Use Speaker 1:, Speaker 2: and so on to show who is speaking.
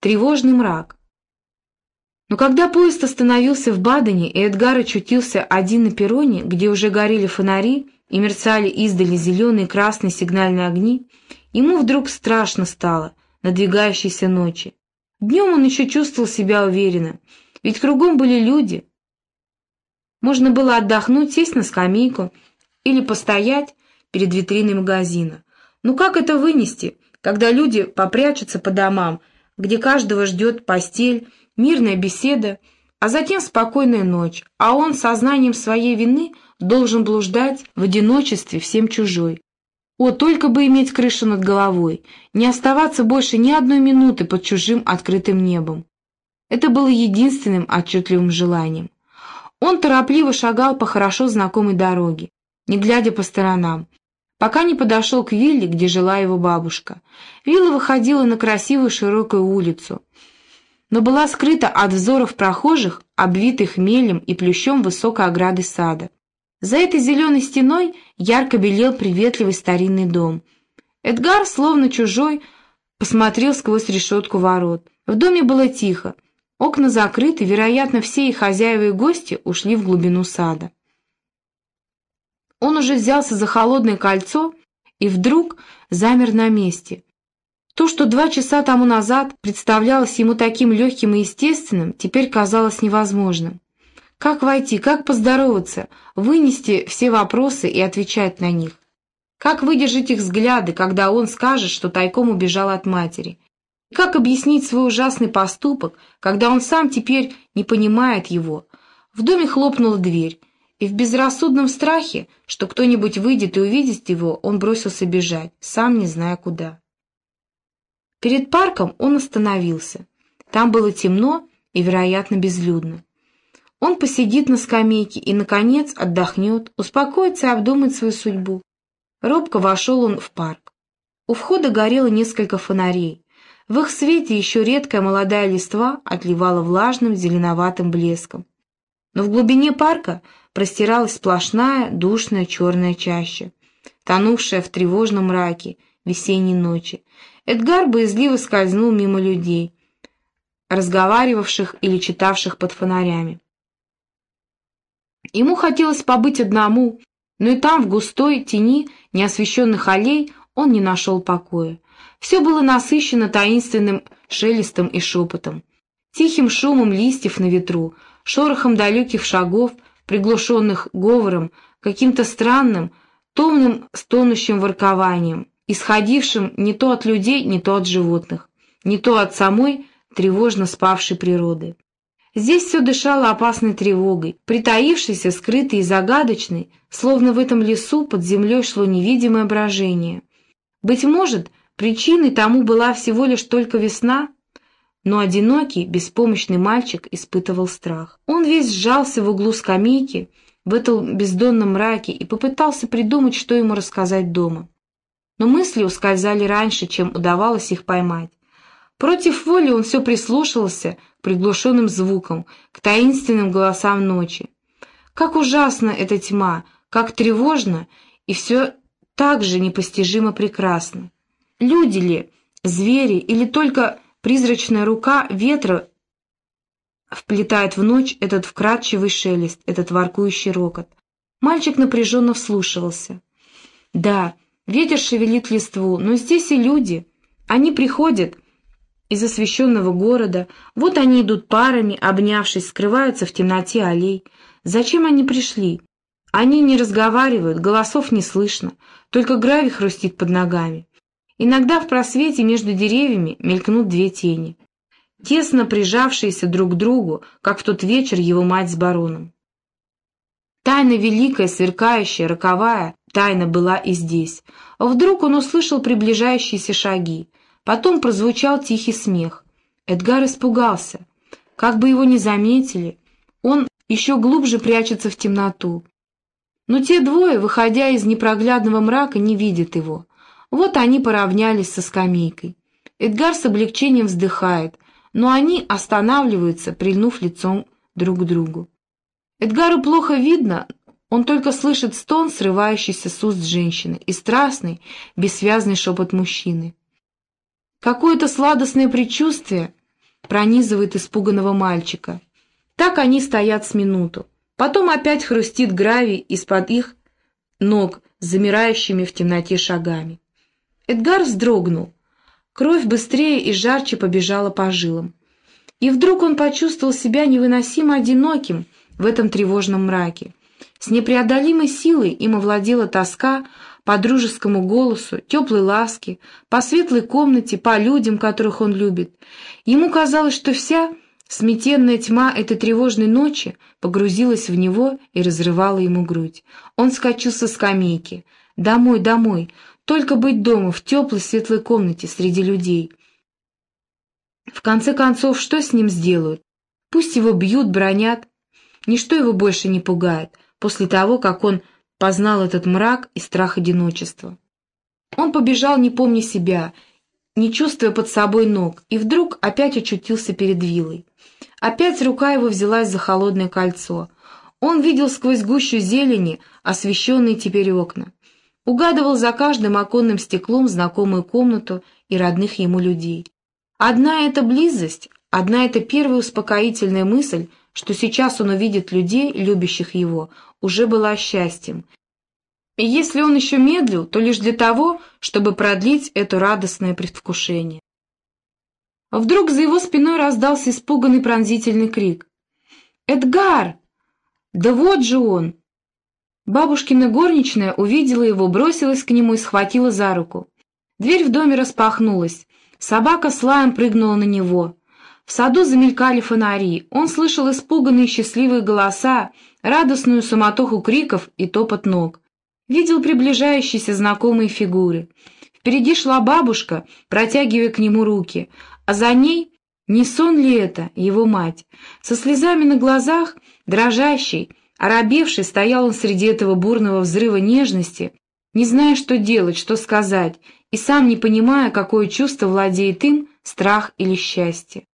Speaker 1: тревожный мрак. Но когда поезд остановился в Бадене, и Эдгар очутился один на перроне, где уже горели фонари и мерцали издали зеленые и красные сигнальные огни, ему вдруг страшно стало надвигающейся ночи. Днем он еще чувствовал себя уверенно, ведь кругом были люди. Можно было отдохнуть, сесть на скамейку или постоять перед витриной магазина. Ну как это вынести, когда люди попрячутся по домам, где каждого ждет постель, мирная беседа, а затем спокойная ночь, а он сознанием своей вины должен блуждать в одиночестве всем чужой. О, только бы иметь крышу над головой, не оставаться больше ни одной минуты под чужим открытым небом. Это было единственным отчетливым желанием. Он торопливо шагал по хорошо знакомой дороге, не глядя по сторонам, пока не подошел к вилле, где жила его бабушка. Вилла выходила на красивую широкую улицу, но была скрыта от взоров прохожих, обвитых мелем и плющом высокой ограды сада. За этой зеленой стеной ярко белел приветливый старинный дом. Эдгар, словно чужой, посмотрел сквозь решетку ворот. В доме было тихо. Окна закрыты, вероятно, все и хозяева и гости ушли в глубину сада. Он уже взялся за холодное кольцо и вдруг замер на месте. То, что два часа тому назад представлялось ему таким легким и естественным, теперь казалось невозможным. Как войти, как поздороваться, вынести все вопросы и отвечать на них? Как выдержать их взгляды, когда он скажет, что тайком убежал от матери? И как объяснить свой ужасный поступок, когда он сам теперь не понимает его? В доме хлопнула дверь, и в безрассудном страхе, что кто-нибудь выйдет и увидит его, он бросился бежать, сам не зная куда. Перед парком он остановился. Там было темно и, вероятно, безлюдно. Он посидит на скамейке и, наконец, отдохнет, успокоится и обдумает свою судьбу. Робко вошел он в парк. У входа горело несколько фонарей. В их свете еще редкая молодая листва отливала влажным зеленоватым блеском. Но в глубине парка простиралась сплошная, душная черная чаща, тонувшая в тревожном мраке весенней ночи, Эдгар боязливо скользнул мимо людей, разговаривавших или читавших под фонарями. Ему хотелось побыть одному, но и там, в густой тени неосвещенных аллей, он не нашел покоя. Все было насыщено таинственным шелестом и шепотом, тихим шумом листьев на ветру, шорохом далеких шагов, приглушенных говором, каким-то странным, томным стонущим воркованием, исходившим не то от людей, не то от животных, не то от самой тревожно спавшей природы. Здесь все дышало опасной тревогой, притаившейся, скрытой и загадочной, словно в этом лесу под землей шло невидимое брожение. Быть может, причиной тому была всего лишь только весна, но одинокий, беспомощный мальчик испытывал страх. Он весь сжался в углу скамейки, в этом бездонном мраке, и попытался придумать, что ему рассказать дома но мысли ускользали раньше, чем удавалось их поймать. Против воли он все прислушивался к приглушенным звукам, к таинственным голосам ночи. Как ужасна эта тьма, как тревожно и все так же непостижимо прекрасно. Люди ли, звери или только призрачная рука ветра вплетает в ночь этот вкрадчивый шелест, этот воркующий рокот. Мальчик напряженно вслушивался. Да, Ветер шевелит листву, но здесь и люди. Они приходят из освещенного города, вот они идут парами, обнявшись, скрываются в темноте аллей. Зачем они пришли? Они не разговаривают, голосов не слышно, только гравий хрустит под ногами. Иногда в просвете между деревьями мелькнут две тени, тесно прижавшиеся друг к другу, как в тот вечер его мать с бароном. Тайна великая, сверкающая, роковая, тайна была и здесь. Вдруг он услышал приближающиеся шаги. Потом прозвучал тихий смех. Эдгар испугался. Как бы его ни заметили, он еще глубже прячется в темноту. Но те двое, выходя из непроглядного мрака, не видят его. Вот они поравнялись со скамейкой. Эдгар с облегчением вздыхает, но они останавливаются, прильнув лицом друг к другу. Эдгару плохо видно, он только слышит стон, срывающийся с уст женщины, и страстный, бессвязный шепот мужчины. Какое-то сладостное предчувствие пронизывает испуганного мальчика. Так они стоят с минуту. Потом опять хрустит гравий из-под их ног замирающими в темноте шагами. Эдгар вздрогнул. Кровь быстрее и жарче побежала по жилам. И вдруг он почувствовал себя невыносимо одиноким в этом тревожном мраке. С непреодолимой силой им овладела тоска по дружескому голосу, теплой ласке, по светлой комнате, по людям, которых он любит. Ему казалось, что вся сметенная тьма этой тревожной ночи погрузилась в него и разрывала ему грудь. Он скачал со скамейки. «Домой, домой! Только быть дома, в теплой светлой комнате, среди людей!» В конце концов, что с ним сделают? Пусть его бьют, бронят. Ничто его больше не пугает, после того, как он познал этот мрак и страх одиночества. Он побежал, не помня себя, не чувствуя под собой ног, и вдруг опять очутился перед вилой. Опять рука его взялась за холодное кольцо. Он видел сквозь гущу зелени освещенные теперь окна. Угадывал за каждым оконным стеклом знакомую комнату и родных ему людей. Одна эта близость, одна эта первая успокоительная мысль, что сейчас он увидит людей, любящих его, уже была счастьем. И если он еще медлил, то лишь для того, чтобы продлить это радостное предвкушение. Вдруг за его спиной раздался испуганный пронзительный крик. «Эдгар! Да вот же он!» Бабушкина горничная увидела его, бросилась к нему и схватила за руку. Дверь в доме распахнулась. Собака с лаем прыгнула на него. В саду замелькали фонари. Он слышал испуганные счастливые голоса, радостную суматоху криков и топот ног. Видел приближающиеся знакомые фигуры. Впереди шла бабушка, протягивая к нему руки, а за ней, не сон ли это, его мать? Со слезами на глазах, дрожащий, оробевший, стоял он среди этого бурного взрыва нежности, не зная, что делать, что сказать, и сам не понимая, какое чувство владеет им, страх или счастье.